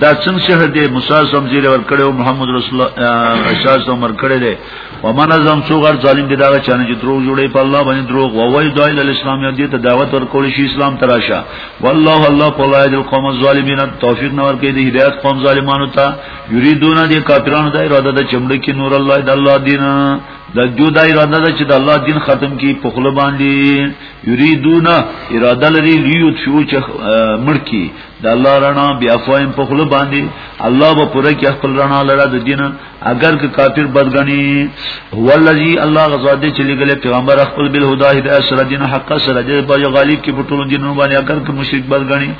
دا څنګه شهر دی موسی سم زیره ور کړو محمد رسول الله اشار سم ور کړی دی و من ازم سو غر ظالم دی دا چانه چې دروغ جوړي په الله باندې دروغ و وای دایل الاسلام یې دې ته دعوت ور کول شي اسلام تراشه والله الله قولا یذ القوم الظالمین توفیق نور کې دی هدایت قوم ظالمانو ته یریدون دې کافرانو د اراده د چمړ کې نور الله د الله دین د جو د اراده ده چې د الله دین ختم کی په خپل باندې یریدون اراده لري لیوت شو چې مړ کی د الله رڼا بیا فایم په خله باندې الله به پوره کې خپل رڼا لره د دینه اگر که کافر بدګنی هو الذی الله غزا دې چې لګل پیغمبر خپل بل هدا هدایت سره دین حق سره دې په غالب کې په ټولو دینونو باندې اگر که مشرک بدګنی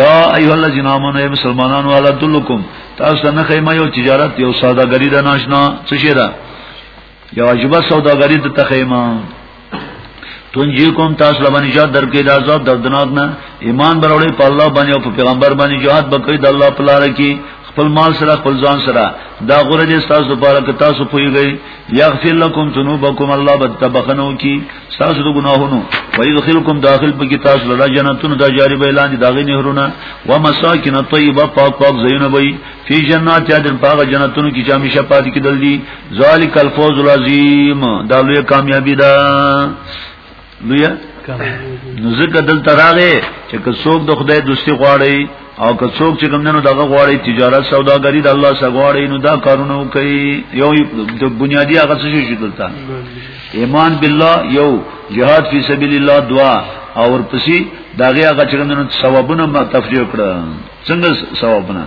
یا ایه الذین آمنو ای مسلمانانو علی دلکم تاسو نه خیمه یو تجارت یو سادهګری د ناشنا څه شه ده یو عجیب سوداګری ته تخیمه تونجی کوم تاسو له باندې جهاد درکې د عذاب دردناک نه ایمان بروړي په الله باندې او په پیغمبر باندې جهاد وکړي د الله په لار کې خپل مال سره خپل ځان سره دا غره دې تاسو لپاره که تاسو پويږئ یغفر لكم ذنوبكم الله بتبخنو کی تاسو د ګناهونو ويدخلكم داخل په کې تاسو لرا جنتونو د جاری به اعلان داغي نهرونه و مساکن طیبه پاک پاک زینبی فی جنات یادن پاک جنتونو کې چې همیشه پاتې کېدل دي ذالک الفوز العظیم دا لوی کامیابی ده لوی نو ځکه دلته راغې چې که څوک د خدای دوستي غواړي او که څوک چې کوم نه دغه غواړي تجارت سوداګري د الله سره غواړي نو دا کارونه کوي یو د بنیادی هغه څه شي دلته ایمان بالله یو جهاد فی سبیل الله دعا او ورپسې داغه هغه چې کوم نه ثوابونه ما تفریق کړه څنګه ثوابونه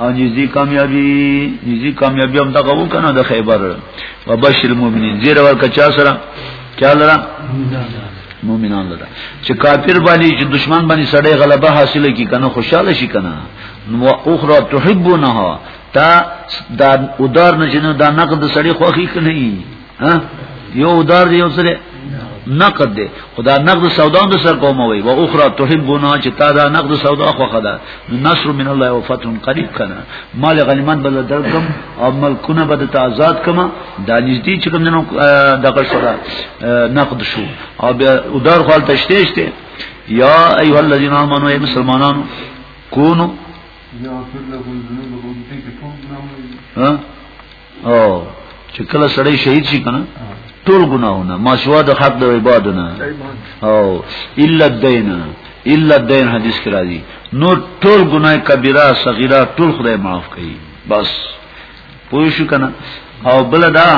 او نږدې کامیابی نږدې کامیابی هم دغه وکنه د خیبر وبشر المؤمنین زیر ورکه چا سره چا لره مؤمنان لره چې کافر باندې چې دشمن باندې سړی غلبه حاصله کی کنه خوشاله شي کنه نو اخرى تحبونها تا دا ودار نه جنو دا نقد سړی خوخی کنه ها یو دار دی یو سره نقد دی خدا نقد سودا هم سر کوم وي او اخرى تحبونا چې تا دا نقد سودا خو خدا نصر من الله او فتح قریب کنه مال غنیمت بدل درکم او ملکونه بدل آزاد کما دا نږدې چې کوم نو دغه شورا نقد شو او بیا ودار خپل تشتهشته یا ایها الذین آمنو ای مسلمانانو کونو یا فر لهم ذنوبهم تکفون ها او چې کله سړی شهید شي کنه ټول ګناهونه ما سوا د حق د عبادتونه او الا الدین الا الدین حدیث کې راځي نو ټول ګناه کبیره صغیره ټول خدای معاف کوي بس پوه شو کنه او بل دا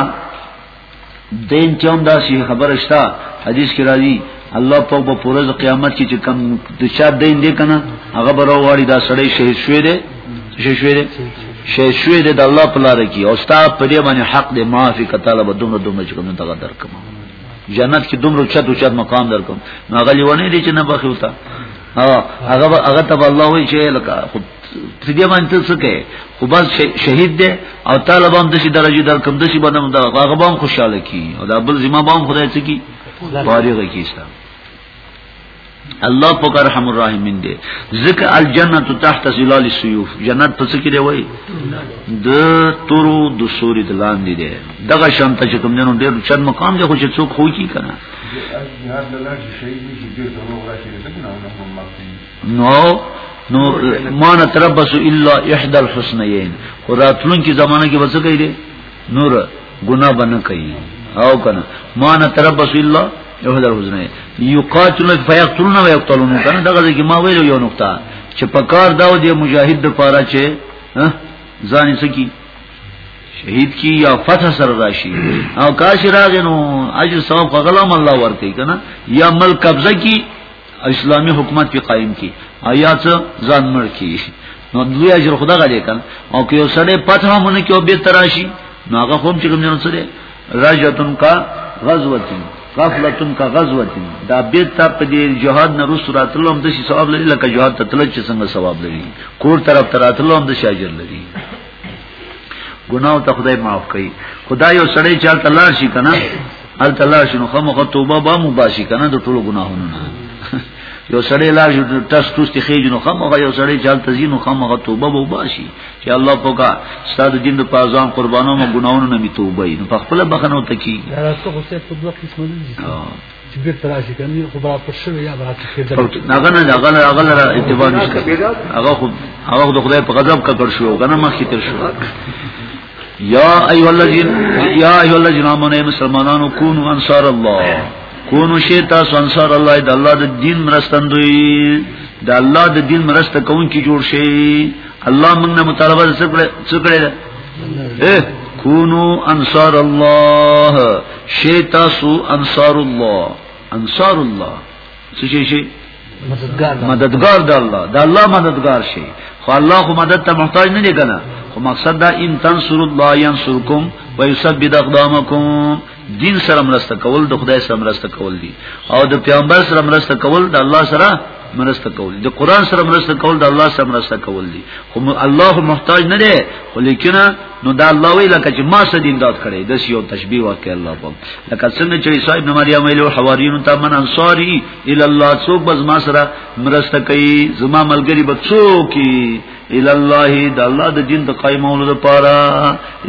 دین کې هم دا شی خبره شته حدیث کې راځي الله په په پرز قیامت کې چې کم د چا دین دی کنه هغه به راوړي دا سړی شهید شوی دی شهید شوی دی شهید شوی دی د الله په لار کې او ستا په دې باندې حق دی معافي کتاله به دومره دومره چې کوم دغه درکم جنت کې دومره چت او چت مقام درکم نو هغه لیونه دي چې نه بخیوتا هغه هغه ته الله وی چې لکه په دې باندې څه کوي خو بس شهید دی او طالبان دشي درجه در کوم دشي باندې موږ هغه بام خوشاله کی او دا بل زما بام خدای څه کی فارغ کیستا الله پاک رحم الرحیمین دی ذکر الجنه تحت ظلال السيوف جنت په څه کې دی وای د تورو د سوري د لاندې دی دغه شان ته چې کوم جنو ډېر چت مقام دی خو چې څوک خو کی کنه نو نو ما نه تربس الا احد الحسنین خدا تلون کی زمانہ کې وڅ کوي دي نور ګناه بنه کوي او کنه ما نه تربس الا احد الحسنین یقاتلون فیقتلون و یقتلون کنه دغه کې ما ویل یو نقطه چې په کار داو دی مجاهد د پاره چې ځان یې سکی شهید کی یا فتح سر راشی او کاش راغنو اجر ثواب غلام الله ورکی کنه یا مل قبضه کی اسلامی حکومت په قائم کی آیا څه ځان مړ کی نو دوی اجر خدا غلې کړ او که یو سړی پته مونږ کې او به تراشی نو هغه هم چې کوم نه سره راجتن کا غزوتین غفلتن کا غزوتین دا بیت ته په دې جهاد نه رسو راتلو هم د شي ثواب لري لکه جهاد ته تل چې څنګه ثواب لري کور طرف تراتلو هم د شاجر لري ګناو ته خدای معاف کوي خدای یو سړی چې الله لار شي کنه الله لار شي نو خامخ توبه به مو باسي کنه د ټولو ګناهونو نه یو سړی لار شي تاسو تاسو ته خېج نو خامخ یو سړی چې الله تزي نو خامخ توبه به باسي چې الله پوکا ستاسو دین د پازان قربانو مو ګناهونو نه می توبه نو په خپل بخنه ته کی دا تاسو خو څه په دوه قسمه دي چې بیرته راشي که نه خو به پټ شوی یا به راڅخېدل هغه نه هغه نه هغه لره اعتبار نشته هغه خو هغه د خدای په غضب ککړ شو کنه مخکې تر شو یا ایها الذین یا ایها الذین آمنوا مسلمانانو کونوا انصار الله کونو شی تاسو انصار الله د الله د دین مرستندوی د الله د دین مرسته کوونکی جوړ شي الله موږ نه مطالبه څه کړې څه کړې کونو انصار الله شي تاسو انصار الله انصار الله څه شي شي مددگار مددگار د الله د الله مددگار شي خو الله خو مدد ته محتاج نه دی کنه خو مقصد دا ان تنصر الله ينصركم ويثبت اقدامكم دین سره مرسته کول د خدای سره مرسته کول دي او د پیغمبر سره مرسته کول د الله سره مرسته کول دي د قران سره مرسته کول د الله سره مرسته کول دي خو الله محتاج نه دی خو لیکنه نو دا الله وی لکه چې ما سره امداد کړي د یو تشبیه واکه الله په لکه څنګه چې عیسی ابن مریم ویلو حواریون ته من انصاری ال الله څوک بز ما سره مرسته کوي زما ملګری به څوک ال الله د الله د دین د قائمولو لپاره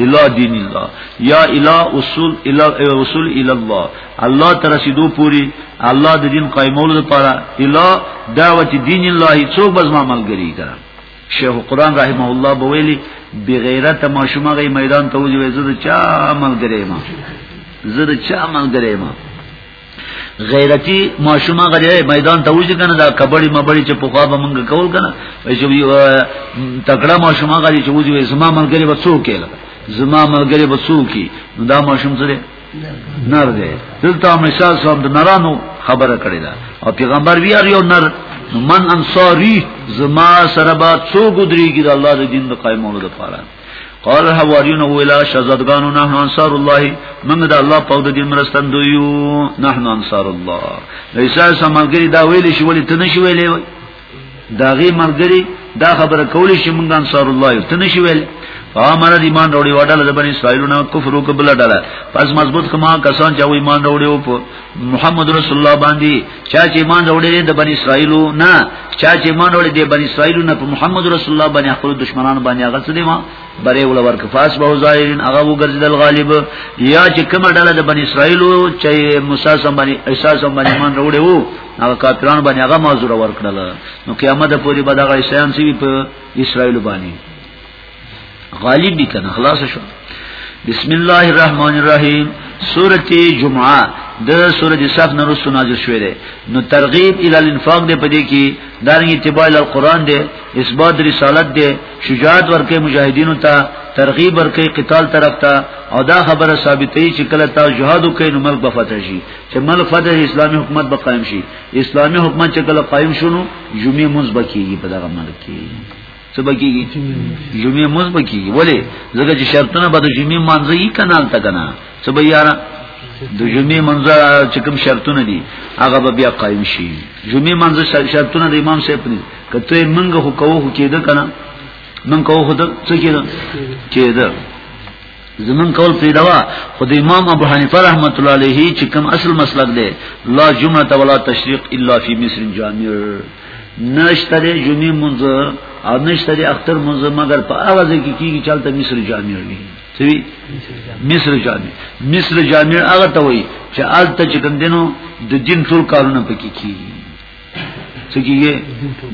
الا دین الله یا الا اصول الا اصول ال الله الله تر رسیدو پوری الله د دین قائمولو لپاره الا دعوت دین الله څوک بز ما ملګری کړه شیخ قرآن رحمه الله بویلی بغیرت ماشومه غي میدان ته وځي زه د چا ملګری ما زه د چا ملګری ما غیرتی ماشومه غړي میدان ته وځي کنه دا کبړی مبړی چې په خوا به مونږ کول کنه چې تکړه ماشومه غړي چې وځي زما ملګری وڅو کېله زما ملګری وڅو کی دا ماشوم سره نر دی دلته همیشه صاحب د نرانو خبره کړې ده او پیغمبر بیا یو نر من انصاری زما سره با څو ګدریږي د الله د دین د قائمولو لپاره قال الحواریون ویلا شزادگانو نحن انصار الله من د الله په د دین مرستندو یو نحن انصار الله لیسا سمګری دا ویلی شو ولی تنه شو ویلی داغي ملګری دا خبره کولی شي مونږ انصار الله یو تنه شي ویل فامر دی ایمان وروړي وډاله د بنی اسرائیلونو کفر وک بل ډاله پس مضبوط کما کسان چې ایمان وروړي او په محمد رسول الله باندې چا چې ایمان وروړي د بنی اسرائیلو نه چا چې ایمان وروړي د بنی اسرائیلو نه په محمد رسول الله باندې خپل دشمنان باندې هغه څه دی ما بره ول ورک فاس به ظاهرین هغه وګرځیدل غالب یا چې کومه ډاله د بنی اسرائیلو چې موسی سم باندې عیسی سم باندې ایمان وروړي وو هغه کافرانو باندې هغه معذور ورکړل نو قیامت پورې به دغه شیان سی په اسرائیل باندې غالب دي کنه خلاص شو بسم الله الرحمن الرحیم سورته جمعه د سورته صف نه رسو نازل شوې ده نو ترغیب ال الانفاق ده پدې کې دارنګ اتباع ال القران ده اثبات رسالت ده شجاعت ورکه مجاهدینو ته ترغیب ورکه قتال طرف ته او دا خبره ثابتې چې کله تا جهاد وکړي نو ملک بفتح شي چې مل فتح اسلامي حکومت به قائم شي اسلامي حکومت چې کله قائم شونو جمعې منځ بکیږي په دغه ملک کې څه بکیږي جمعې منځ بکیږي ولی ځکه چې شرطونه به د جمعې منځ یې کنال تا کنه څه به یاره د جمعې منځ چې کوم شرطونه دي هغه به بیا قائم شي جمعې منځ شرطونه د امام صاحب نه کته منګه هو کوو کېده کنه من کوو خو څه کېده کېده زمون کول پیدوا خود امام ابو حنیفه رحمت الله علیه چې کوم اصل مسلک دی لا جمعه ولا تشریق الا فی مصر جامر نشته دی جمعه منځ او نشته دی اختر منځ مگر په هغه ځای کې کیږي چې تل مصر جامر وي سوي مصر جامع مصر جامع هغه ته وای چې آلته چې کندنو د جن ټول کارونه پکې کیږي څه کیږي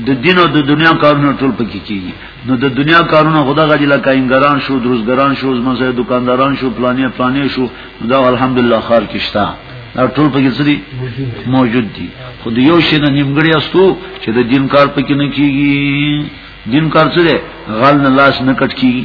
د دین او د دنیا کارونه ټول پکې کیږي نو د دنیا کارونه خدا غږی لکه انګران شو دروزګران شو زموږه دکانداران شو پلانې پلانې شو دا الحمدلله خار کېشتا دا ټول پکې سری موجود دي خو د یو شي نه نیمګړی استو چې د دین کار پکې نه کیږي دین کار څه دی غل نه لاس نه کټ کیږي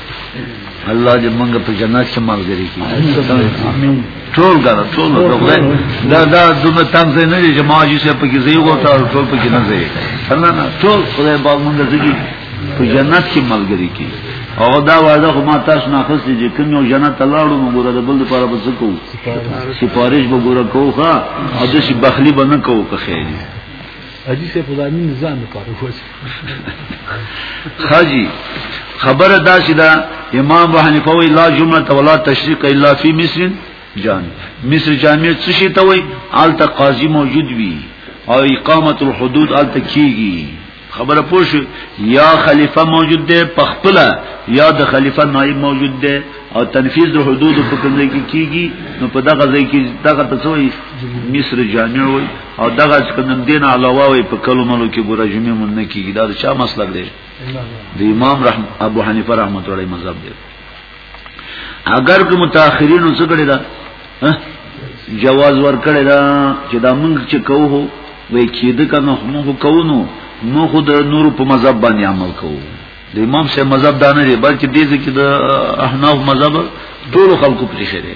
الله دې موږ په جنت کې ملګری کړي امين ټول غره ټول دغه دا دا دغه تم زه نه دي چې ما چې په کې زی وو ته ټول په کې نه زی الله نه ټول خدای باغ موږ دې په جنت کې ملګری کړي او دا وعده خو ما تاسو نه خسته چې کوم یو جنت ته لاړو موږ ګوره د بل لپاره به څه کوو سفارش به ګوره کوو ښا او د شي بخلی به نه کوو که خیر حاجی صاحب دا مين ځان لپاره وځي خاجی خبره دا چې دا امام ابو حنیفه وی لا جمعه ولا تشریق الا فی مصر جان مصر جامع څه شي ته وی آلته قاضی موجود وی او اقامت الحدود آلته کیږي خبره پوش یا خلیفہ موجود دی پخپلا یا د خلیفہ نائب موجود دی او تنفیذ د حدود په کوم ځای کې کیږي نو په دغه ځای کې دغه تسوي مصر جامع وي او دغه څخه نن دین علاوه وي په کلو ملو کې ګور جمعې مون نه کیږي دا چا مسله دی د امام رحم ابو حنیفه رحمت الله مذهب دی اگر که متأخرین څه کړی دا جواز ور کړی دا چې دا موږ چې کوو وای کېده کنه موږ کوو نو نو خو د نور په مذهب باندې عمل کوو د امام سه مذهب دا نه دی بلکې دې ځکه د احناف مذهب ټول خلکو پرې شری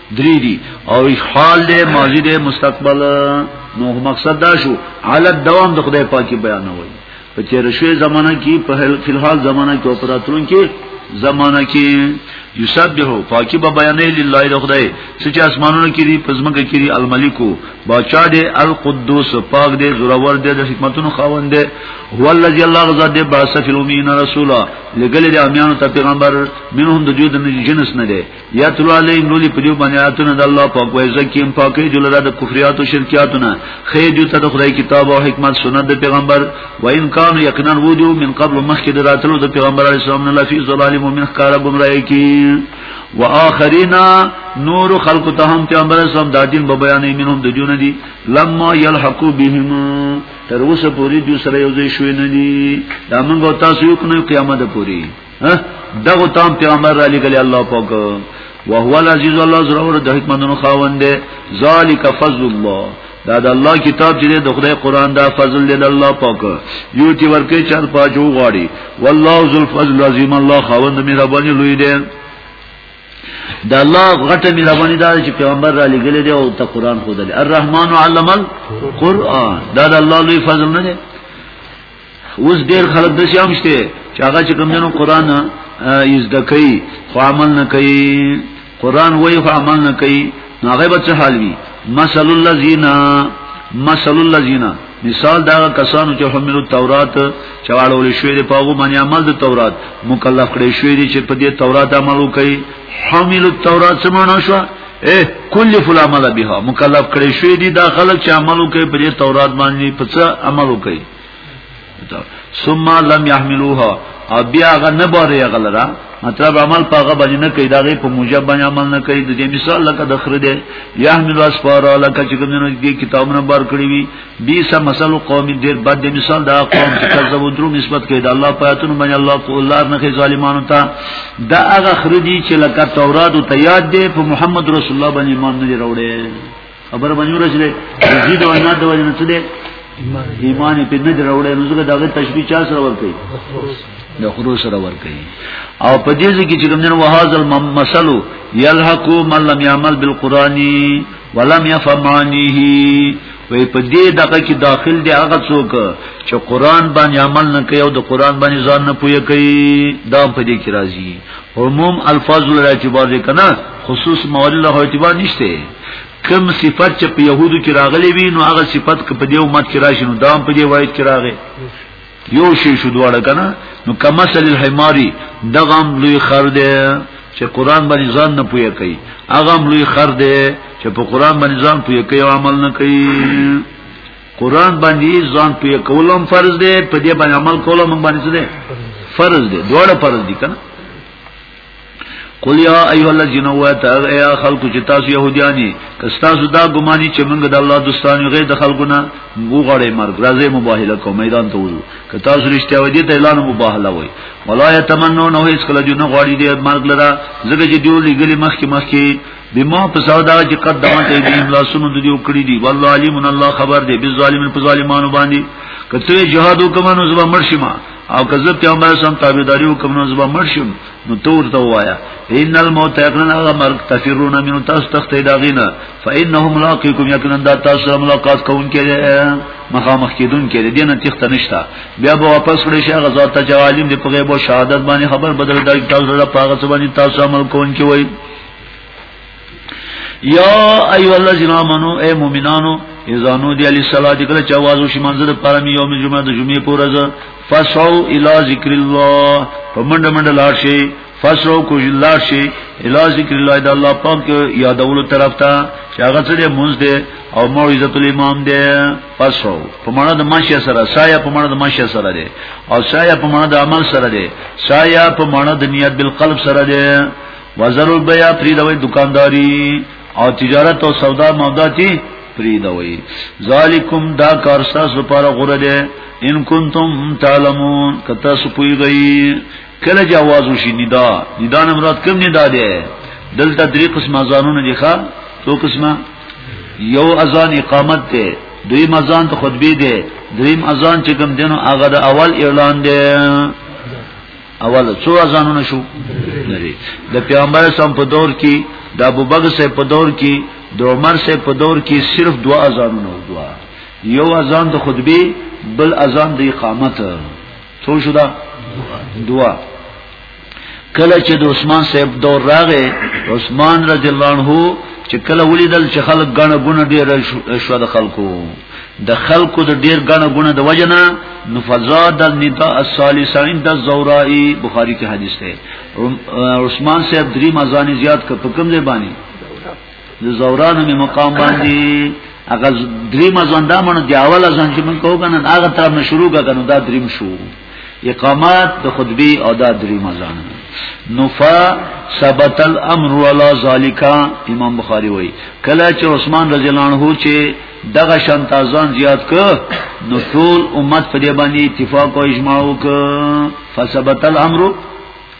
درې دي او حال دې ماضي دې مستقبل نو مقصد دا شو حالت دوام د خدای پاکي بیانوي په تیر شوی زمانہ کې په فلحال زمانہ کې او پراترون کې زمانہ کې یسبح پاکي به بیانې لله د خدای چې اسمانونو کې دي پزمکه کې دي الملکو بچا دې القدوس پاک دې زورور دې د حکمتونو خاوند دې هو الذی الله غزا دې باسف الامین رسولا لګل دې امیانو ته پیغمبر منهم د جود نه جنس نه دې یا تلو علیهم لولی پدیو باندې آیاتونه د الله پاک وای زکیم پاکي جلره د کفریات او شرکیاتونه خیر جو ته د خدای کتاب او حکمت سنت د پیغمبر و ان کان یقینا وجو من قبل مخکې دراتلو د پیغمبر علی السلام نه لفی ظلال مومن خکار گمراهی کی و آخرینا نور خلق ته هم پیغمبر اسلام دا دین به بیانې منهم د جون دي لما یلحقو بهم تر اوسه پوری جو سره یو ځای شوی نه دي دا موږ تاسو یو کنه قیامت پوری دغه تام پیغمبر علی گلی الله پاک وهو العزیز الله زرور د حکمتونو خاوند دی ذالک فضل الله دا د الله کتاب چې د خدای قران دا فضل دی د الله پاک یو تی ورکه چر پاجو غاړي والله ذل فضل العظیم الله خاوند مهرباني لوی دی د الله غټه مهرباني دا چې پیغمبر را لګل دی او ته قران خو دلی الرحمن علم القران دا د الله لوی فضل نه دی اوس ډیر خلک د شام شته چې هغه چې کوم جنو قران یې زده کوي خو عمل نه کوي قران وایي خو عمل نه کوي هغه به څه حال وي مثل الذین مثل الذین مثال دا کسانو چې حمل التورات چې واړول شوی دی په هغه باندې عمل د تورات مکلف کړی شوی دی چې په دې تورات عمل وکړي حمل التورات څه معنا شو اے کل فلامل بها مکلف کړی شوی دی دا خلک چې عمل وکړي په دې تورات باندې په څه عمل وکړي ثم لم يحملوها او بیا هغه نه باره غلرا مطلب عمل پاغه باندې نه کوي داغه په موجب باندې عمل نه کوي د دې مثال لکه د خره دی يحمل اسفار لکه چې کومنه دې کتابونه بار کړی وي دې سم مثال قوم دې بد دې مثال دا قوم چې کذب درو نسبت کوي د الله پاتون باندې الله کو الله نه کوي ظالمانو ته دا هغه خره دي چې لکه تورات او تیاد دې په محمد رسول الله باندې ایمان نه وروړي خبر باندې ورسېده یزید او نه د وجه نه څه دی ایمان په نه دروړې نو زګه دغه تشبیه چا سره ور کوي د خرو سره ور کوي او په دې ځکه چې کوم نه وهاذ المسلو یلحق من لم يعمل بالقران ولم يفهم معنيه وی په دې دغه کې داخل دی هغه څوک چې قران باندې عمل نه کوي او د قران باندې ځان نه پوي کوي دا په دې کې راځي عموم الفاظ لري چې باندې کنه خصوص موارد له اعتبار نشته کوم صفت چې په يهودو کې راغلي وي نو هغه صفت کې په دې امت کې راشي نو دام په دې وایي چې راغی یو شی شو دواړه کنه نو کمسل الحماری دغم لوی خر دی چې قران باندې ځان نه پوهه کوي هغه لوی خر دی چې په قران باندې ځان پوهه کوي او عمل نه کوي قران باندې ځان پوهه کولم فرض دی په دې باندې عمل کولم باندې څه دی فرض دی دواړه فرض دي کنه قل یا ایها الذین واتقوا یا خلق چې تاسو يهوديانی تاسو دا ګماني چې موږ د الله دوستانو غیر د خلقونه وګړې مرګ راځي مباهله کو میدان ته وځو که تاسو رښتیا ودی ته اعلان مباهله وای ولا یتمنون هو اس کله جن غواړي دې مرګ لرا زګه چې دیو لګلی مخکې مخکې بما پساو دا چې قدمت ایدیم لاسونو د دې وکړي دي والله علیم الله خبر دی بظالمین په ظالمانو باندې کته جهاد وکمنو زما مرشما او که زه پیغمبر سم تابعداري وکم نو زما مرشم نو ته ورته وایا ان الموت یقینا هغه مرګ تفرون من تاسو تخت داغینا فانهم لاقیکم یقینا دا تاسو ملاقات کوونکې مخامخ کیدون کې دینه تخت نشتا بیا به واپس کړی شي هغه ذات چې عالم دی په غیب او شهادت باندې خبر بدل دا تاسو را پاغه باندې تاسو عمل کوونکې وای یا ایو الذین آمنو اے مومنانو اذا نودی علی الصلاۃ کله چې आवाज وشي منځ د پرم یوم جمعه د جمعې په ورځ فسعو الی ذکر الله په منډه منډه لاړ شي فسرو کو جلار شي الا ذکر الله د الله پاک یادولو طرف ته چې هغه سره مونږ دې او موعظه الامام دې فسرو په معنا د ماشه سره سایه په معنا د ماشه سره دې او سایه په معنا د عمل سره دې سایه په معنا د نیت بالقلب سره دې وزر البيع پریدوي دکانداری او تجارت او سودا مودا تی پریدوي ذالکم دا کار تاسو لپاره غوړه ده ان کنتم تعلمون کته سو پویږي کله جواز وشي ندا ندا نه مراد کوم ندا ده دلته درې قسمه ځانونه دي ښا څو قسمه یو اذان اقامت ده دویم اذان ته خطبه ده دریم اذان چې کوم دینو هغه د اول اعلان ده اول څو ځانونه شو لري د پیغمبر سم په دور کې د ابوبکر سه په دور کې د عمر سه په دور کې صرف دوا ځانونه دوا یو اذان د خطبه بل اذان د اقامت څو شو دا دوا کله چې د عثمان صاحب دور راغې عثمان رضی الله عنه چې کله ولیدل چې خلک غنه غونه ډیر شو د خلکو د خلکو د ډیر غنه غونه د وجنا نفزاد النداء الثالث عند الزورائی بخاری کې حدیث ده عثمان صاحب دری مزانی زیات ک په کوم ځای باندې د زورانو می مقام باندې هغه دری مزان دا مونږ دی اول ځان چې مونږ کو کنه هغه تر مشروع کنه دا دریم شو اقامات د خطبه او دا درې مزان نفا ثبت الامر ولا ذالک امام بخاری وای کله چې عثمان رضی الله عنه چې دغه شان تازان زیات ک نو ټول امت په دې باندې اتفاق او اجماع وک فثبت الامر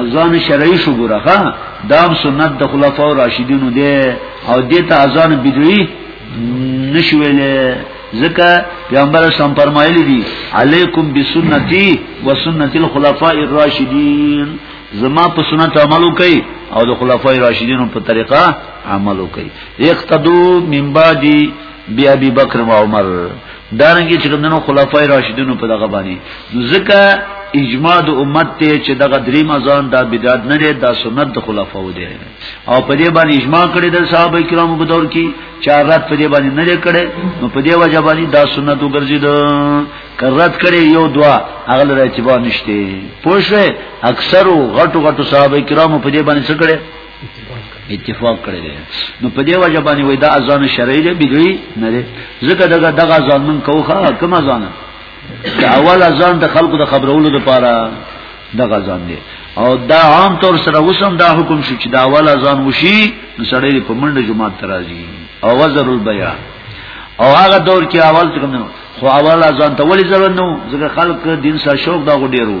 اذان شرعي شو ګورخه دام سنت د خلفاو راشدینو دی او دته اذان بدعي نشویل ځکه پیغمبر سم فرمایلی دی علیکم بسنتی و سنت الخلفاء الراشدین زما په سنت عمل وکي او د خلفاء راشدینو په طریقه عمل وکي اقتدو من بعدی بی ابي بکر و عمر دارنګه چې کومنو خلفای راشدینو په دغه باندې ځکه اجماع د امت ته چې دغه دریم اذان دا بدعت نه دی دا سنت د خلفاو دی او په دې باندې اجماع کړی د صحابه کرامو په دور کې چار رات په دې باندې نه لري کړي نو په دې وجه باندې دا سنت وګرځید کرات کړي یو دوا هغه لري چې باندې نشته پوښه اکثر غټو غټو صحابه کرامو په دې باندې څه کړي اتفاق کړی دی نو په دې وجه باندې وای دا اذان شرعي دی بدعي نه دی ځکه دغه دغه اذان من کوخه کوم اذان دا اول اذان د خلکو د خبرولو لپاره دغه اذان دی او دا عام طور سره وسم دا حکم شو چې دا اول اذان وشي نو سړی په منډه جمعه ترازی او وزر البيان او هغه دور کې اول څنګه خو اول اذان ته ولې ضرورت نو ځکه خلک دین سره شوق دا غډیرو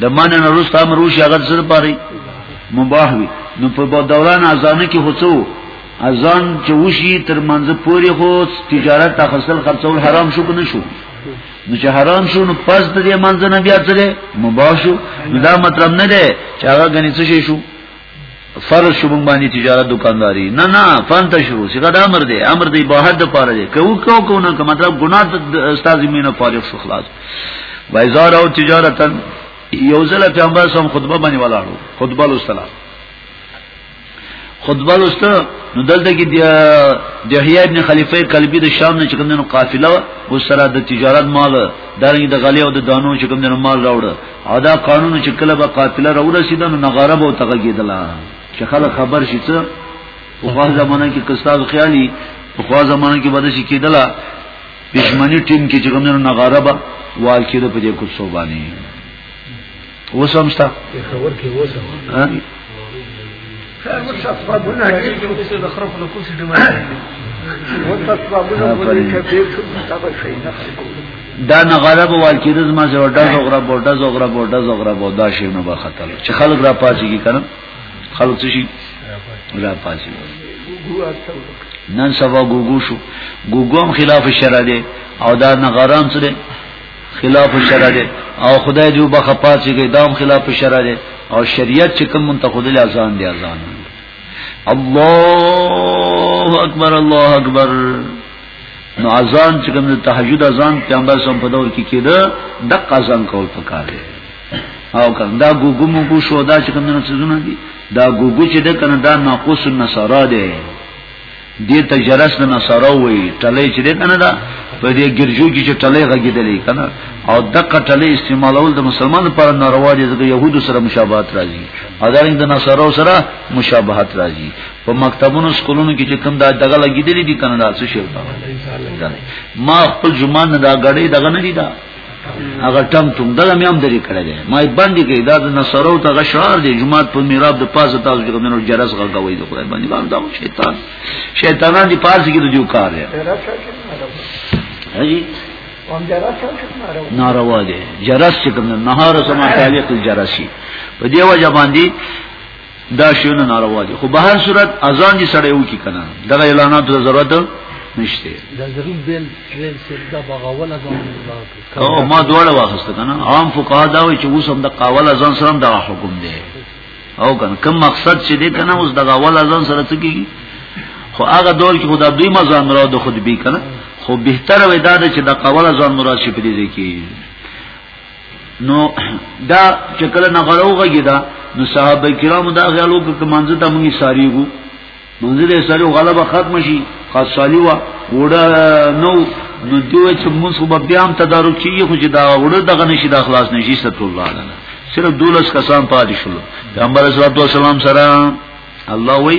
د منه نه روسته امر وشي هغه سره پاري مباح وي نو په دوران اذان کې هڅو اذان چې وشي تر منځ پوري خو تجارت تخصل خرڅول حرام شو کنه شو نو چې حرام شو نو پس د دې منځ نه بیا سره مباح شو دا مطلب نه دی چې هغه غني څه شي شو فرض شو مونږ باندې تجارت دکانداری نه نه فن ته شروع څنګه د امر دی امر دی بهر د پاره دی کو کو کو نه کوم مطلب ګناه د استاد مینه فارغ شو خلاص بازار او تجارتن یو ځل پیغمبر سم خطبه باندې ولاړو خطبه السلام خطبه لسته نو دلته کې د یحیی ابن خلیفہ قلبی د شام نه چکم دنو قافله و سره د تجارت مال دغه د غلی او د دانو چکم دنو مال راوړ او دا قانون چې کله به قافله را ورسیدل نو غرب او تګه کېدل چې خلک خبر شي څه په خوا زمانه کې کستاز خیالي په خوا زمانه کې بده شي کېدل دشمنی ټیم کې چې کومنه نه غربه وال کېده په دې کوڅو باندې وسمستا خبر کې وسم متصفبونه دي چې اوس د خراب له کوسي دمه متصفبونه مو دي چې ډېر څه متابه شي نه دا نه غرب وال چې رز ما زو ډز غرب او ډز غرب او ډز غرب او دا شی نه بخاتل چې خلک را پاتې کی کنه خلک څه شي را پاتې نن سبا ګوګو شو ګوګو هم خلاف شرع دی او دا نه غرام څه دی خلاف شرع ده او خدای جو بخ پاتې کې دام خلاف شرع ده او شریعت چې کوم منتخب دي اذان دي اذان الله اکبر الله اکبر نو اذان چې کوم تهجد اذان پیغمبر سم په دور کې کېده د قزان کول پکار دی او کنه دا ګوګو مو کو شو دا چې کوم نه څه دي دا ګوګو چې د کنه دا ناقص النصارا دی دې ته جرس نه نصارو وي ټلې چې دې کنه دا په دې ګرجو کې چې ټلې غږیدلې کنه او دغه ټلې استعمالول د مسلمان لپاره ناروا دي ځکه يهودو سره مشابهت راځي او دارین د نصارو سره مشابهت راځي په مکتبونو سکولونو کې چې کوم دا دغه لګیدلې دي کنه دا څه شي ما خپل جمعه نه دا غړې دغه نه دي دا هغه ټم ټم دغه مې هم درې کړل دی ما باندې کې دا د نصرو ته غشار دی جمعات په میراب د پاسه تاسو چې کومو جرس غږوي د خدای باندې باندې دا شیطان شیطانان دی پاسه کې د جو کار دی هی ناروا دی جرس چې کوم نهار سما تعلق الجرسی په دیو ځبان دی دا شونه ناروا دي خو به هر صورت اذان دي سره یو کی کنه دغه اعلانات ته ضرورت نشته دا ضرور بیل ترل سره دا بغاول اذان او ما دواړه واخسته کنه عام فقها دا وی چې اوس هم د قاول اذان سره دا حکم دی او کنه کوم مقصد چې دی کنه اوس دغه اول اذان سره څه کیږي خو هغه دور کې خدا دوی مزان مراد خود به کنه خو بهتره وې دا چې د قاول اذان مراد شي په دې کې نو دا چې کله نغړو غږی دا نو صحابه کرامو دا خیال وکړ چې منځ ته مونږی ساریږو منځ دې ساریو غلبه ختم شي قصالی وا وړه نو نو دوی چې موږ خو بیا هم تدارک کیږي خو چې دا وړه دغه نشي د اخلاص نشي ستر الله تعالی صرف دولس کسان پاتې شول پیغمبر صلی الله علیه وسلم سره الله وی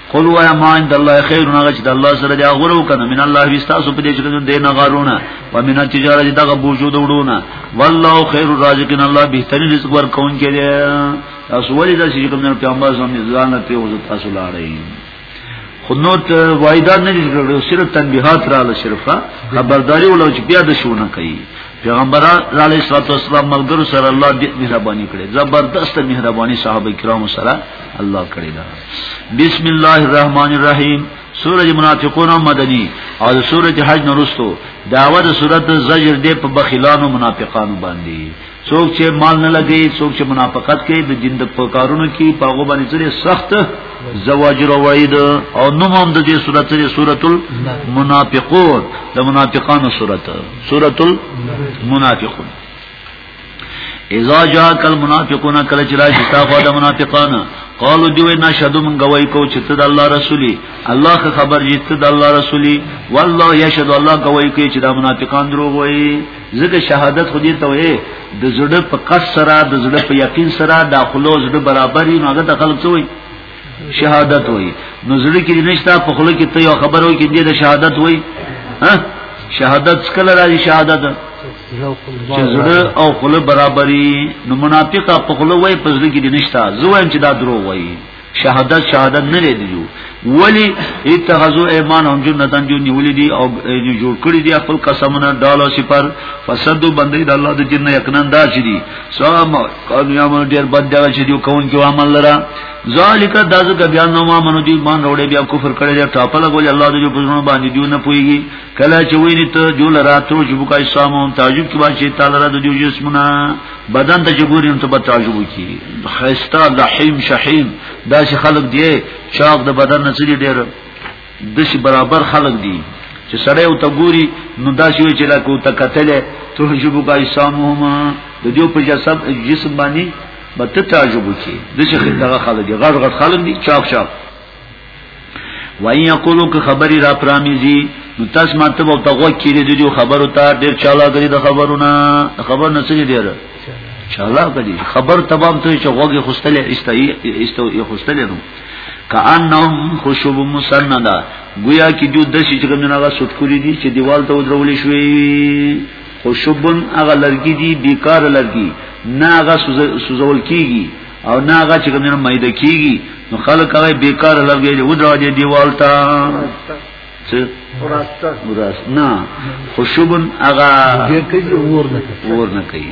قل و ما عند الله خير هغه چې د الله سره دی غره وکنه من الله وستاسو په دې چې دین غارونه و من التجاره دغه بوجو دوړونه والله خير الرازقين الله بهترین رزق ورکون کې دی تاسو ولې د شي کوم پیغمبر زموږ ځان ته او تاسو لاړې خنوت وایدار نه دي صرف تنبيهات را لشرفه خبرداري ولو چې بیا د شونه کوي پیغمبر علیه الصلاه والسلام ملګرو سره الله دې مهرباني کړې زبردست مهرباني صحابه کرامو سره الله کړې ده بسم الله الرحمن الرحیم سورج منافقون مدنی او سورج حج نرستو داوه د سورت زجر دې په بخیلانو منافقانو باندې څوک چې مال نه لګي څوک چې منافقت کوي د دین د پکارونو کې په هغه باندې ډېر سخت زواجر او وعید او نوم هم د دې سورته سورۃ المنافقون د منافقانو سورته سورۃ المنافقون اذا جاءك المنافقون کله چې راځي تاسو د منافقانو قالو دیو نه شهدو من گواہی کو چې ته د الله رسولي الله خه خبر یې ته د الله رسولي والله یشهد الله گواہی کوي چې دا منافقان دروغ وایي ځکه شهادت خو دې ته وایي د زړه په قص سره د زړه په یقین سره د خلوص د برابرۍ نه هغه د خلک څوي شهادت وای نو زړه کې نشتا په خله کې ته یو خبرو کې دې د شهادت وای ها شهادت کله راځي شهادت چې زړه او خله برابرۍ نو منافق په خله وای په زړه کې دې نشتا زویم چې دا درو وای شهادت شهادت نه لري ولی اتخذو ایمان هم جنتان جو نیولی دی او جوړ کړی دی خپل قسمونه ډالو سپر فسدو بندې د الله د جن یقینا دا چي دي سام قد یعمل ډیر بد دی چې دیو کون کې عمل لرا ذالک دازک بیان نو ما منو دی مان وروړي بیا کفر کړي دی ټاپه لګول الله دې په ژوند باندې دیو نه پويږي کله چې ویني ته جو لرا ته چې بوکای سامو تعجب کې باشي تعالی را د دیو جسمنا بدن ته چې ګوریم ته به تعجب کی خيستا لحیم شحیم دا چې خلق دی چاق د بدن نه ډیر دسی برابر خلق دی چې سړی او ته ګوري نو داسې وي چې لکه او ته کتلې تعجب کا اسامهما د دې په جسم جسم باندې به ته تعجب کی د شیخ دغه خلک غړ غړ خلک دي چاپ چاپ وای یقولو که خبري را پرامیزي نو تاسو ماته به تغو کړی د دې خبرو ته ډیر چاله غړي د خبرونه خبر نه سړي ډیر چاله غړي خبر تبام ته چې غوږی خوستلې استای استو خوستلې نو کانهم خشب مسنده گویا کی جو دسی چې کومه هغه سټکوري دي چې دیوال ته ودرول شوی خشبن هغه لرګي دي بیکار لرګي نه هغه سوزول کیږي او نه هغه چې کومه مېده کیږي نو خلک هغه بیکار لرګي دی ودرول دي دیوال ته څه وراسته وراسته نه خشبن هغه ور نه کوي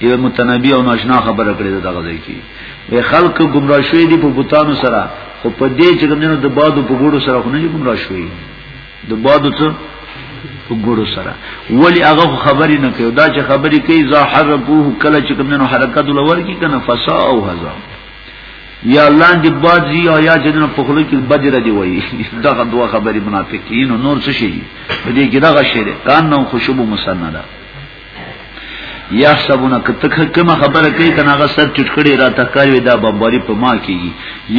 یو متنبی او ناشنا خبره کړې ده دغه ځای کې وی خلک گمراه شوی دي په بوتانو سره خو په دې چې کومنه د بادو په ګوړو سره خو نه دي گمراه شوی د بادو څخه په ګوړو سره ولی هغه خبرې نه کوي دا چې خبرې کوي ځا حرکوه کله چې کومنه حرکت لور کی کنه فسا او هزا یا لاندې باد زی او یا چې نه په خلو کې بدر دی وایي دا دوه خبرې منافقین نور څه شي په دې کې دا غشره کان نو خوشبو مسنده یحسبون کته کما خبره کوي کنه هغه سر چټکړي را تکاوي دا بمباري په ما کیږي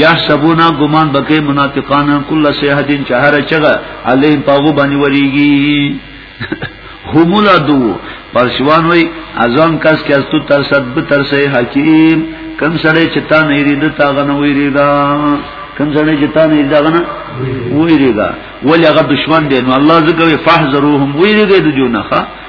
یحسبون ګمان بکې منافقان کله سیحدین چهر چغه علیم پاغو باندې وریږي همولا دو پرشوان وی ازان کس که از تو ترسد بترسه حکیم کم سړی چې تا نه یری د تا غنه ویری دا کم سړی چې تا نه یری دا غنه ویری دا ولی هغه دشمن دی نو الله زګوي فحذروهم ویری دی د جونخه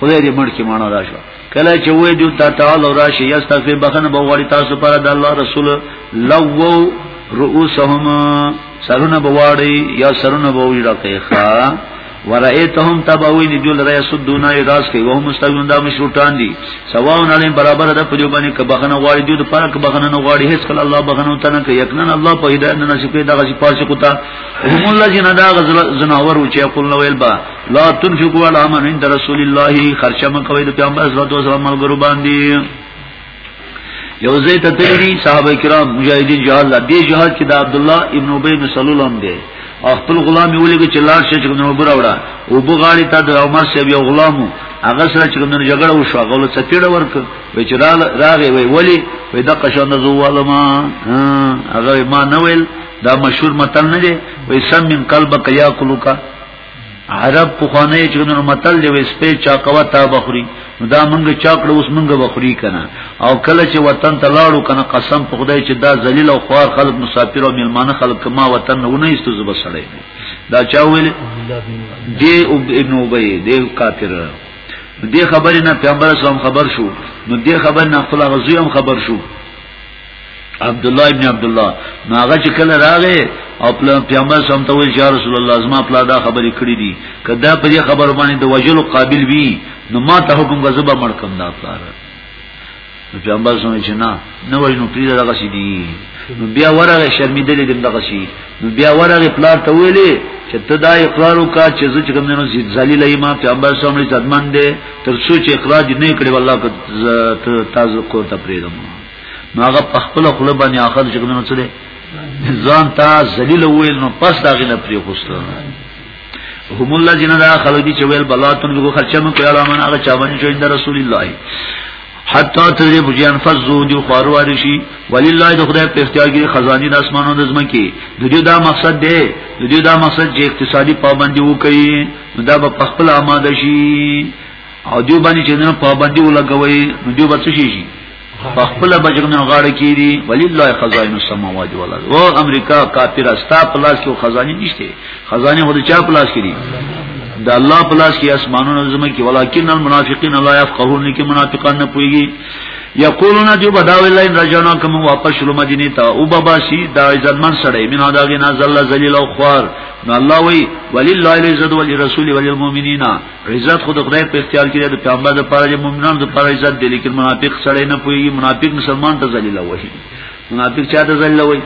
خدای دې مړ کې معنا دا شو کله چې وې دې تا تعالی راشي یستغفر بخنه به غوړي تاسو پر د الله رسول لو رؤوسهم سرونه بواړي یا سرونه بوړي راکې ښا ورایتهم تبوین جل را یسدون راس کوي وهم مستغون دا مشروطان دي سواون علی برابر ده په جوبانی که بخنه غواړي دوی پر که بخنه نه غواړي هیڅ کله الله بخنه ته نه کوي یقینا الله په هدایت نه نصیب دا غسی پاسه کوتا هم الذین دا غزل زناور او چې یقول نو البا لا تنفقوا على من عند رسول الله خرچه مکوي د پیغمبر صلی الله علیه وسلم ملګرو باندې یو ځای ته تللی صحابه کرام مجاهدین جهاد لا دی جهاد کې د عبد الله ابن ابي بن سلول هم دی او خپل غلام یې ولګي چې لار شي چې نو بره وړه او بغاړي ته د عمر صاحب یو غلامو هغه سره چې نن جګړه وشو هغه له چپیړه ورک وی چې راغی وی ولی وی د قشان زوالما هغه ما نه ویل دا مشهور متل نه دی وی سم من قلبک یا قلوکا عرب په خانه چې نو متل دی وس په چا قوا تا بخوري دا منګه چا کړ اوس منګه بخوري کنه او کله چې وطن ته لاړو کنه قسم په خدای چې دا ذلیل او خوار خلک مسافر او میلمانه خلک کما وطن نه ونه ایستو زب سړی دا چا ویل دی ابن ابي دی کافر دی خبرې نه پیغمبر اسلام خبر شو نو دی خبر نه خپل غزوی هم خبر شو عبد الله ابن عبد الله ناغه چې کله راغې او پلان پیغمبر سم ته ویل یا رسول الله زما پلا دا خبرې کړې دي کدا په دې خبر باندې د وجلو قابل وي نو ما ته حکم غزبه مړ کم دا پلار نو پیغمبر سم چې نه نو وای نو پیدا دغه شي دي نو بیا ورغه شرمیدلې دم دغه شي نو بیا ورغه پلار ته ویلې چې ته دا اقرار وکا چې زه چې کوم نه زید ذلیل ایما پیغمبر سم لري ځدمن دي تر څو چې اقرار نه کړي والله تاسو کو ته پریدم نو هغه په خپل خپل باندې اخر چې کوم څه ځان ته ذلیل ویل نو پس دا غنه پری خوسته هم الله جن دا خلک چې ویل بلاتن کو خرچه مو کړه امن هغه چا باندې چې د رسول الله حتا تدری بجان فزو دی خوار وارشی ولله د خدای په اختیار کې خزانی د اسمانو د زمکه د دې دا مقصد دی د دې دا مقصد چې اقتصادي پابندي وکړي دا به په خپل آماده شي او دیو باندې چې نه پابندي ولګوي نو دیو به څه شي شي په خپل بجرنه غاړه کیږي ولله خزائن السماوات والارض او امریکا کافر استا پلاس کې خزاني نشته خزاني هو چا پلاس کې دي د الله پلاس کې اسمانونو زمه کې ولکن المنافقین لا يفقهون کې منافقان نه پويږي یقولون جو بداو الله ان رجعنا کوم واپس شلو مدینه ته او بابا شي دا عزتمن سړی مینا دا غنا ذل ذلیل او خوار نو الله وی ولله العزت ولرسول وللمؤمنین عزت خود خدای په اختیار کې د پیغمبر د پاره د مؤمنانو د پاره عزت دی لیکن منافق سره نه پوي منافق مسلمان ته ذلیل وای منافق چا ته ذلیل وای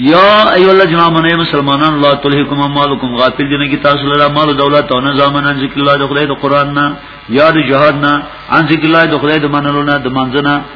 یا ایو الله جنا منه مسلمانان الله تلهکم مالکم غافل دین کی تاسو لرا مال دولت او نظام نه ذکر الله د خدای د قران نه یا د جهاد نه ان ذکر الله د خدای د منلو نه د منځنه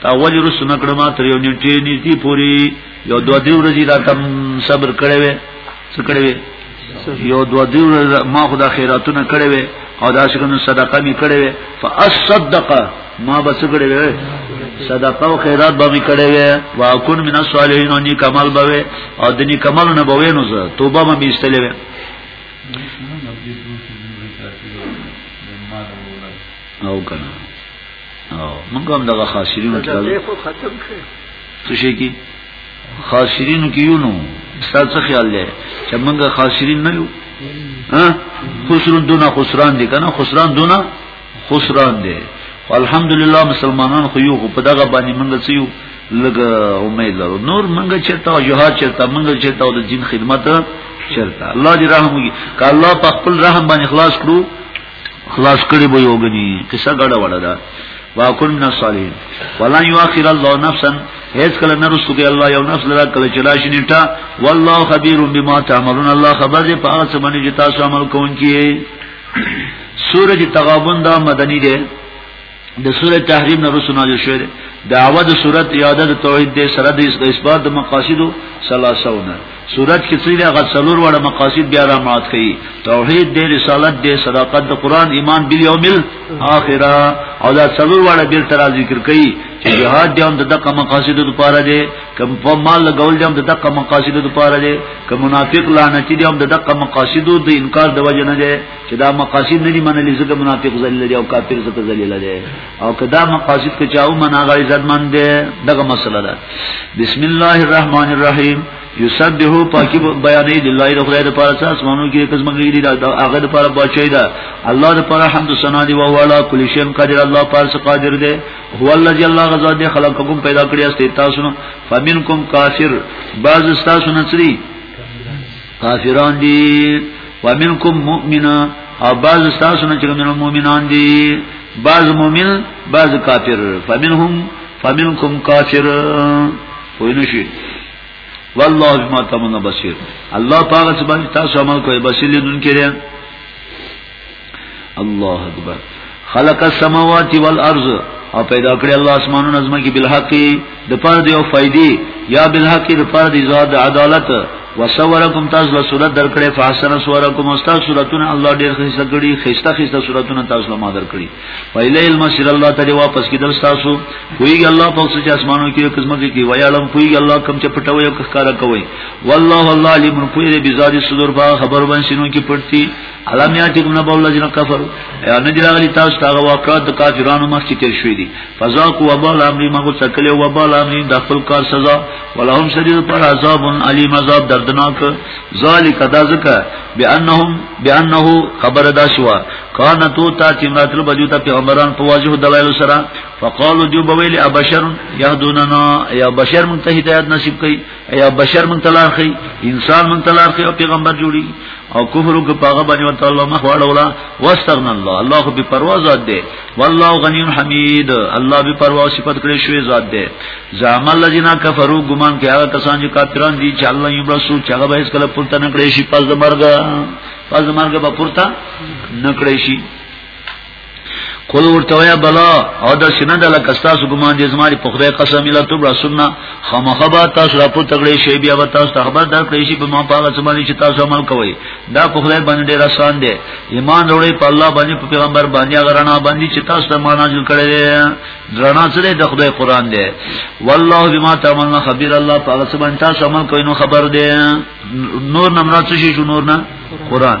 تا ولی رسو نکړه ما تر یو نیټه نیتی پوری یو دو دی ورځی دا کم صبر کړی وې څه کړی وې یو دو دی ما خدا خیراتونه کړی وې او دا څنګه صدقه می کړی وې فاصدق ما بس کړی وې صدقه او خیرات به می کړی وې واکون من الصالحین او نیک عمل به او د نیک عمل نه به وینو زه توبه ما بیستلې وې او کنه او موږ هم دغه خاصرینو کې راځو خو ختم کړي څه شي کې خاصرینو کې یو نو ستاسو څه خیال دی چې موږ خاصرین نه یو ها خسرون دونه خسران دي کنه خسران دونه خسران دي الحمدلله مسلمانان خو یو په دغه باندې موږ څه یو لګ امید لرو نور موږ چرته او جهاد چرته موږ چرته او د دین خدمت چرته الله دې رحم وکړي که الله په خپل رحم باندې خلاص کړو خلاص کړي به یوګني کیسه ګډه وړه ده واکن من الصالحین ولا یؤخر الله نفسا هیڅ کله نه رسو کې الله یو نفس لرا کله چې راشي نیټه والله خبیر بما تعملون الله خبر دې په هغه څه باندې چې تاسو عمل کوونکی سورج تغابن دا مدنی ده د سوره تحریم نه رسو نازل شوی دی دعوه د صورت یاده د توحید د سره د اثبات د مقاصد سلاسونه صورت کې څه لږه څلور وړه مقاصد بیا را مات کړي توحید د رسالت د صداقت د قران ایمان بل یوم الاخره او دا څلور وړه بیر تر ذکر کړي چې جهاد دی هم د دغه مقاصد لپاره دی کم په مال لګول دی هم د دغه مقاصد لپاره دی کم منافق لعنتی دی هم د دغه مقاصد د انکار د وجه نه دی چې دا مقاصد نه دي منلي ځکه منافق ذلیل دی او کافر ځکه ذلیل دی او که دا مقاصد که چاو منا غړي عزت مند دی دغه مسله ده بسم الله الرحمن الرحیم یسبح پاکی بیانې د الله د خدای د پاره څخه اسمانو کې قسم غوړي دي دا هغه د پاره بچی دا الله د پاره حمد ثنا دی او والا کل شی قادر الله پارس قادر دی هو الذی الله غزا دی خلقکم پیدا کړی است تاسو نو فمنکم کافر بعض تاسو نصری کافران دي ومنکم مؤمنا او بعض تاسو نه چې منو مؤمنان دي بعض مؤمن بعض کافر فمنهم فمنکم کافر وینو شي والله بما تعملون بصير الله پاک سبحانه تاسو عمل کوي بصیر لیدونکي الله اکبر خلق السماوات والارض او پیدا کړی الله اسمانونو نظم کې بالحق د پر دی او فائدې یا بالحق د پر دی زاد عدالت وسورکم تاسو له صورت درکړې فاحسن سورکم استاد صورتونه الله ډېر خسته کړی خسته خسته صورتونه تاسو له ما درکړي ویله المسیر الله تعالی واپس کیدل تاسو کویږي الله په څه چې اسمانو کې قسمت کې ویالم کویږي الله کم چې پټوي او ښکارا کوي والله الله علیم کوی به ذات صدور با خبر باندې شنو کې پټتي علم یاتیکم نبو الذین کفروا یا نجراغلی تاسو ته واقعات د کافرانو مخ کې تیر شوې دي فذاق وبال امر مغو څکلې وبال امر د خپل کار سزا ولهم شدید پر عذاب علیم عذاب دردناک ذالک دا ځکه بانهم بانه خبر دا شو کان تو تا چې ماتل بجو ته پیغمبران په واجب دلایل سره فقالو جو بویل ابشر یهدوننا یا بشر منتهی ته نصیب کوي یا بشر من طلاق خي انسان من طلاق خي او پیغمبر جوړي او کفر کو پاغه باندې ورته الله مخ واړولا واستغن الله الله خو به پروا ذات دی والله غنی حمید الله به پروا صفت کړی شوی ذات دی زعم الذين كفروا ګمان کې هغه کسان چې کافران دي چې الله یې برسو چې هغه به هیڅ کله پورته نه کړی شي پس د مرګ پس د مرګ به پورته نه کړی شي قل ورتویا بلا او د سینه د لکه تاسو ګمان دي زما په خدای قسم اله تو رسولنا خامخبا تاسو را په تګړې شی بیا به تاسو ته خبر درکړې شي په ما پاغه سمانی چې تاسو عمل کوئ دا په خدای باندې ډیر آسان دی ایمان وروړي په الله باندې په پیغمبر باندې غرانا باندې چې تاسو ته معنا جوړ کړی دی درنا سره د خدای قران دی والله بما تعملون خبير الله پاغه سمانی تاسو عمل کوئ نو خبر دی نور نمرات شي نور نه قران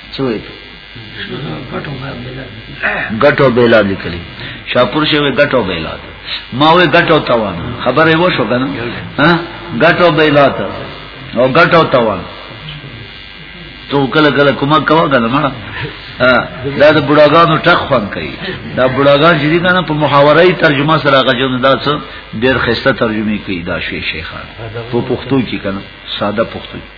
څه وایي ګټو بیلا لیکلی شاپور شوی ګټو بیلا ما وی ګټو توان خبره و شو کنه ها ګټو بیلا ته او ګټو توان تو کله کله کومه کوا غل ما دا د بډاګانو ټخ خوان کوي دا بډاګان چې دي کنه په محاوره ترجمه سره غجن دا څه ډیر خسته ترجمه کوي دا شی شیخان په پښتو کې کنه ساده پښتو کې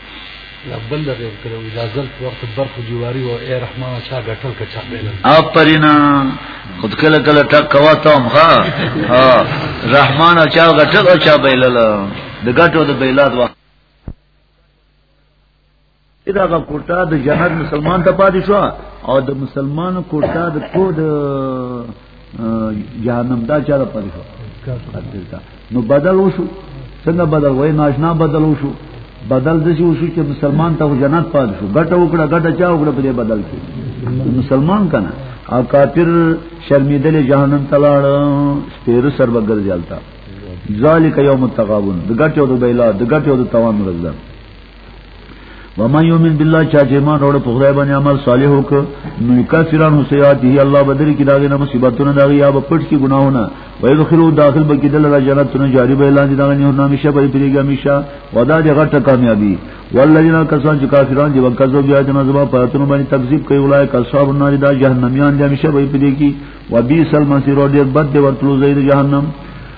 لا بل لري کړو اجازه وخت برخه جواري او اي رحمان شاه غټل کچا بیل اپرینا خود کله کله ټک کوا تم ها ها رحمان شاه غټل او چا بیل د غټو د بیلاد وخت دا غا کوټه د جهاد مسلمان ته پاتې شو او د مسلمان کوټه د کور د جهنم دا چاره پدې شو نو بدل وشو څنګه بدل وای ناشنا بدل وشو بدل د شي وشو چې مسلمان ته جنت پاد شو ګټه وکړه ګټه چا وکړه په بدل کې مسلمان کنه او کافر شرمیدل جهنم ته لاړ سپیر سر بغیر ځالتا ذالک یوم التغابن د ګټه او د بیلا د ګټه او د توان ورځ وما یومن بالله چا چې ایمان وروړ په خدای باندې عمل صالح وک نو کافرانو سیاته الله بدر کې داغه نه مصیبتونه داغه یا په پټ کې ګناهونه وای دخلو داخل به کې دل را جنتونه جاری به اعلان دي داغه نه نام شپه پرې پرېږي همیشه ودا دې غټه کامیابی والذین کسان چې کافران دي وکذو بیا د نظر په اتنو باندې تکذیب کوي ولای کصاب النار دا جهنميان دي همیشه به پرې کې وبئس المصير ډېر بد ورتلو زید جهنم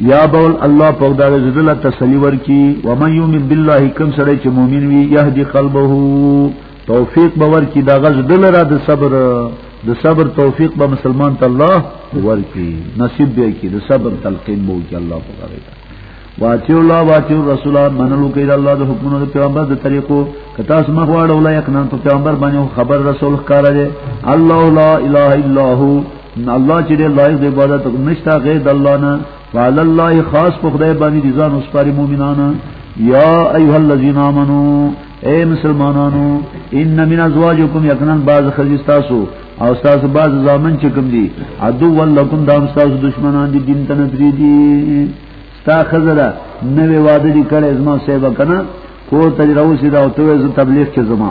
یا بول الله په دا زړه تسلی ورکی و من یومن بالله کم سره چې مؤمن وي یهدی قلبه توفیق باور کی دا غز دل را د صبر د صبر توفیق به مسلمان ته الله ورکی نصیب به کی د صبر تلقین بو کی الله په غره واچو الله واچو رسول منلو کې الله د حکمونو د پیغمبر د طریقو کتا سم غواړو لا یقنان په پیغمبر باندې خبر رسول ښکارا دی الله لا اله الا هو نه الله چې دې لایق دی عبادت نشته غیر د الله نه وعلى الله خاص په خدای باندې دي ځان اوس پر مؤمنانو یا ایها الذین آمنو اے مسلمانانو ان من ازواجکم یقینا بعض خزیستاسو او استاد بعض زامن چې کوم دي عدو ولکم دا استاد دشمنان دي دین ته نظری دي ستا خزره نوې واده دي کړې زما سیبه کنه کو ته راوسی دا او ته تبلیغ کې زما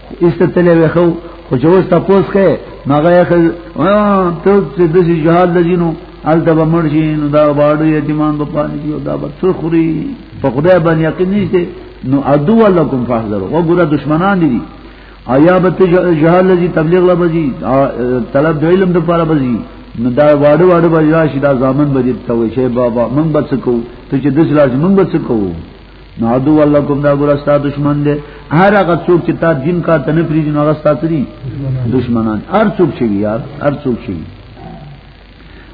استتلې وخو خو چې اوس تاسو کې ماغه یې ته چې د جهاد لجینو الته به مرشي نو دا باړو یتیمان په پانی دی دا به څو خوري په خدای باندې یقین نشته نو ادو لکم فاحذروا وګوره دشمنان دي آیا به ته جهاد لجی تبلیغ لا بزي طلب د علم د پاره بزي نو دا واړو واړو به راشي دا ځامن به دې ته وي شی بابا من بچ کو ته چې دس راځي من بچ کو نو عدو الله کوم دا ګور ستا دشمن دی هر هغه څوک چې تا دین کا ته نه پریږي نو هغه ستا تری دشمنان هر څوک چې یار هر څوک چې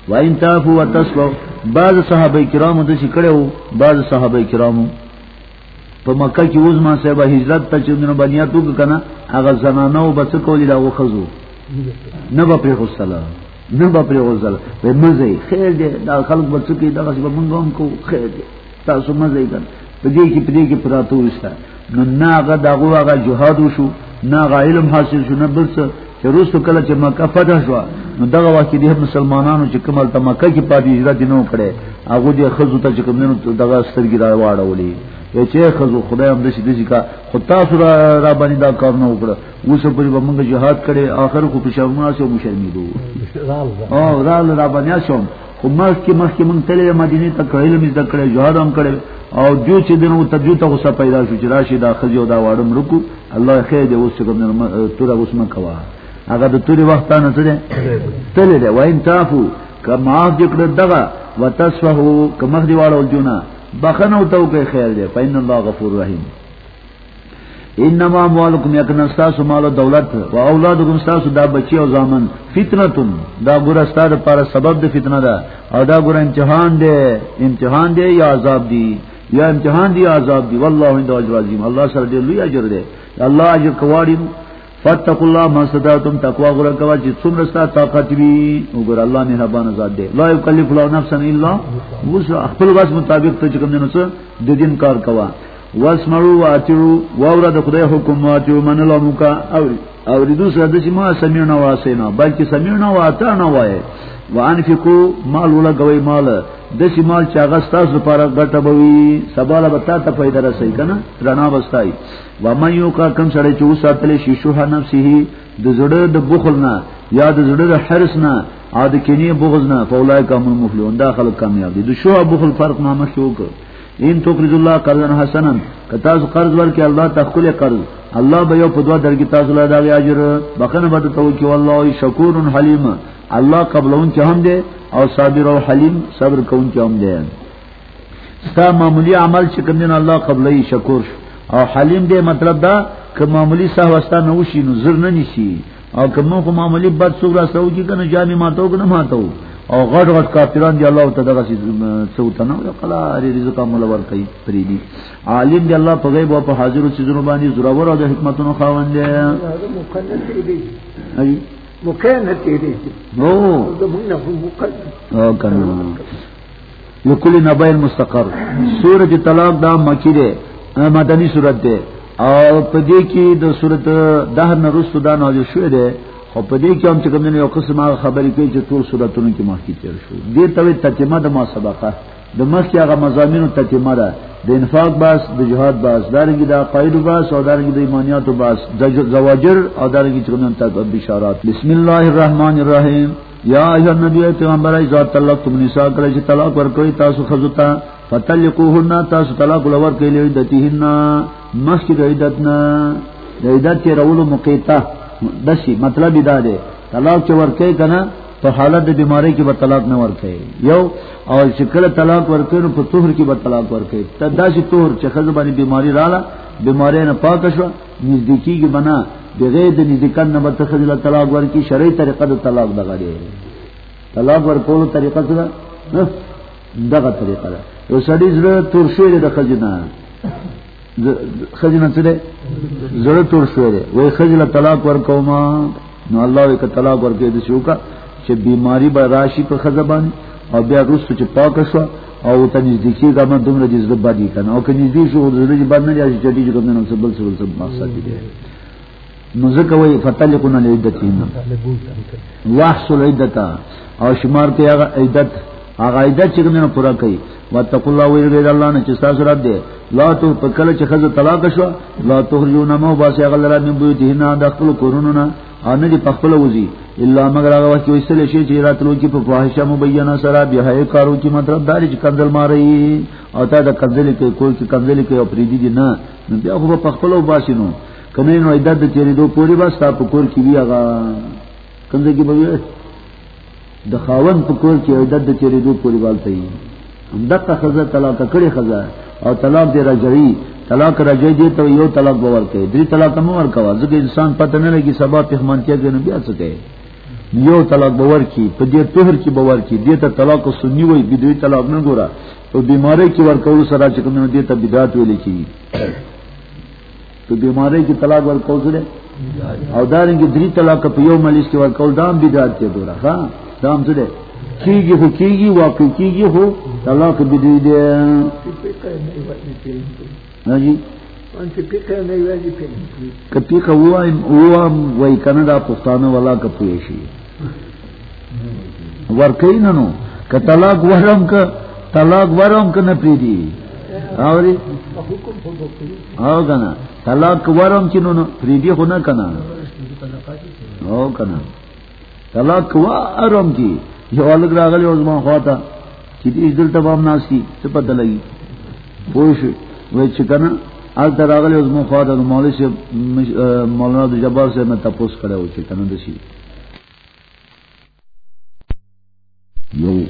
وان تعفو وتصفو بعض صحابه کرامو د چې کړو بعض صحابه کرامو په مکه کې اوس ما صاحب هجرت ته چې نو بنیا تو کنه هغه زنانه او بچ کولې دا وخزو نه به پرې غوسله نه به پرې غوسله به مزه خیر دې دا خلک بچ کې دا څه به مونږ هم کو خیر دې تاسو مزه یې کړ په دې کې په دې کې پراته وستا نو نه هغه دغه هغه جهاد وشو نه هغه علم حاصل شو نه بل څه چې روسو کله چې مکه فتح شو نو دغه وخت کې د مسلمانانو چې کومه ته مکه کې پاتې هجرت نه وکړي هغه د خزو ته چې کوم نه دغه سترګې را واړولې چې خزو خدای هم د شي د کا خو تاسو را, را باندې دا کار نه وکړه اوس په دې باندې جهاد کړي اخر کو پښه مونږه سو مشرمیدو او را را باندې شوم خو مخ کې مخ کې مونږ تللی مدینه ته کړی لمې زده کړې جهاد هم کړی او جو چې دنو ته جو ته غوسه پیدا شو چې راشي دا خځې او دا واړم رکو الله خیر دې اوس کوم نه توره اوس ما کوا هغه د توري وخت نه تللی تللی دی وایم تاسو کما ذکر دغه وتصفه کما دی واړو جونا بخنه او تو کې خیر دې پاین الله غفور رحیم انما اموالکم یقینا تاسو مال او دولت او اولادکم تاسو دا بچی او زامن فتنتون دا ګور ستاره لپاره سبب د فتنه ده او دا ګور امتحان دی امتحان دی یا عذاب دی یا امتحان دی عذاب دی والله عند اجر عظیم الله سره دی لوی اجر دی الله اجر کوارین فتقوا الله ما استطعتم تقوا غره کوا چې څومره ستاسو طاقت وي وګور الله مهربان ذات دی لا یکلف الله نفسا الا وسع خپل واس مطابق ته کوم نه څه د دین کار کوا واسمعوا واتروا واورا د خدای حکم واتروا من الله مکا او او ردو سره د چې ما سمعنا واسینا بلکې سمعنا واتانا وای وانفقوا مال ولا غوي مال د چې مال چې هغه ستاسو لپاره ګټه بوي سباله به تاسو ته فائدہ رسي کنه رڼا بستای و من یو کا کم سره چې وساتل شي شوه نفسه د زړه د بخل نه یا د زړه د حرس نه او د کینې بغض نه فولای کوم مفلحون دا خلک کامیاب دي د شوه بخل فرق ما مخکې وکړ ان تقرض الله قرضا حسنا که تاسو قرض ورکړي الله تخکل قرض الله به یو په دوا درګي تاسو له دا اجر بخنه به ته وکي والله شکور حلیم الله قبلون چې هم دي او صابر او حلیم صبر کوون چې هم دي ستا معمولی عمل چې کوم دین الله قبلې شکر او حلیم دې مطلب دا که معمولی سهو استا نه وشي نو زر نه نشي او که مونږ معمولی بد څوک را سو کی کنه جامې ماتو کنه ماتو او غټ غټ کافران دی الله تعالی دغه څو تنه او قلار رزق مول ور کوي پری دي عالم دی الله په غیب او په حاضر چیزونو باندې زورور او د حکمتونو خاوند دی مکه نه تیری نو د مونږ نه مقدم او کنه لکل نبی مستقر سورۃ طلاق دا مکی ده مدنی سورۃ ده او په دې کې د سورۃ دهر نه رسو دا نازل شوې ده او په دې کې هم چې کوم یو قسم هغه خبرې کوي چې ټول سوراتونو کې مخکې تیر شو دې ته تتمه د ما سبقه د مخکې هغه مزامینو تتمه ده د انفاق باس د جهاد باس دارنګ د عقاید باس او دارنګ د ایمانیات باس د زواجر او دارنګ چې کوم تک بشارات بسم الله الرحمن الرحیم یا ایه نبی پیغمبر ایزا طلاق تم نساء کړی چې طلاق ورکړی تاسو خزوتا فتلقوهن تاسو طلاق لور کې لوي دتیهن مخکې د عیدتنا د عیدت کې راولو مقیتا دسی مطلب دا دی طلاق چې ورکې کنه په حالت د بیماری کې به طلاق نه ورکې یو او چې کله طلاق ورکې نو په طهر کې به طلاق ورکې تدا چې طهر چې خزبانی بیماری رااله بیماری نه پاک شو نزدیکیږي بنا بغیر د نزدیکان نه به تخذل طلاق ورکی شرعي طریقه د طلاق دغه دی طلاق ورکولو طریقه څه ده دغه طریقه ده یو سړی زړه تور شوی د خزینه خزینه څه ده زړه تور شوی دی وای خزله طلاق ورکوما نو الله وی که طلاق ورکې د شوکا چې بیماری به راشي په خزبان او بیا رسو چې پاک شو او ته نږدې کې دا ما دومره جزله باندې کنه او که نږدې شو د زړه باندې نه راځي چې دې کوم نه څه بل څه بل څه مقصد دی نو ځکه وای فتلقون العدتین واحصل عدتا او شمار کې هغه عدت هغه ایده چې کومه پورا کوي واتقوا الله ويرجد الله نه چې تاسو رب دې لا تو په کله چې خزه طلاق شو لا تخرجون مو باسي غلرا من بيوتهن د خپل کورونو نه ان دې په خپل وزي الا مگر هغه وخت وسل شي چې راتلو کې په فاحشه مبینه سره بیا هي کارو کې مطلب دار چې کنزل ماري او تا د کنزل کې کول کې کنزل کې او پریدي دي نه بیا خو په خپل وباسي نو کنه نو عدد تیرې دوه پوری بس تا په کور کې بیا هغه کنزل کې به د خاون په کور کې عدت د تیرېدو پورې والته وي همدغه خزه طلاق کړي خزه او طلاق دی رجعي طلاق رجعي دی ته یو طلاق باور کوي درې طلاق مو ورکوا ځکه انسان پته نه لګي سبا په خمانتیا کې نه بیا څه کوي یو طلاق باور کی په دې طهر کې باور کی دې ته طلاق سنی وای دې دوی طلاق نه ګورا او بیماری کې ورکول سره چې کوم دې ته بدعت ویل کی په بیماری کې طلاق ورکول سره او دارنګ درې طلاق په یو مجلس کې ورکول دام بدعت کې دورا ها دام څه ده کیږي هو کیږي واقع کیږي هو طلاق بدی دی نه جی کپی کوه او وای کنه دا پښتانه ولا کپوي شي ورکی نه نو که طلاق ورم که طلاق ورم که نه پریدي اوري او کنه طلاق ورم چې نو پریدي خو نه کنه او کنه طلاق ورم چې یو الګ راغلی اوس ما خواته چې دې دلته بام ناسي څه پته لګي پوه شو وای چې کنه ال تراغلی اوس مو خو د مولوی شه مولانا د جبار سره نه تاسو کړه و چې کنه دشي یو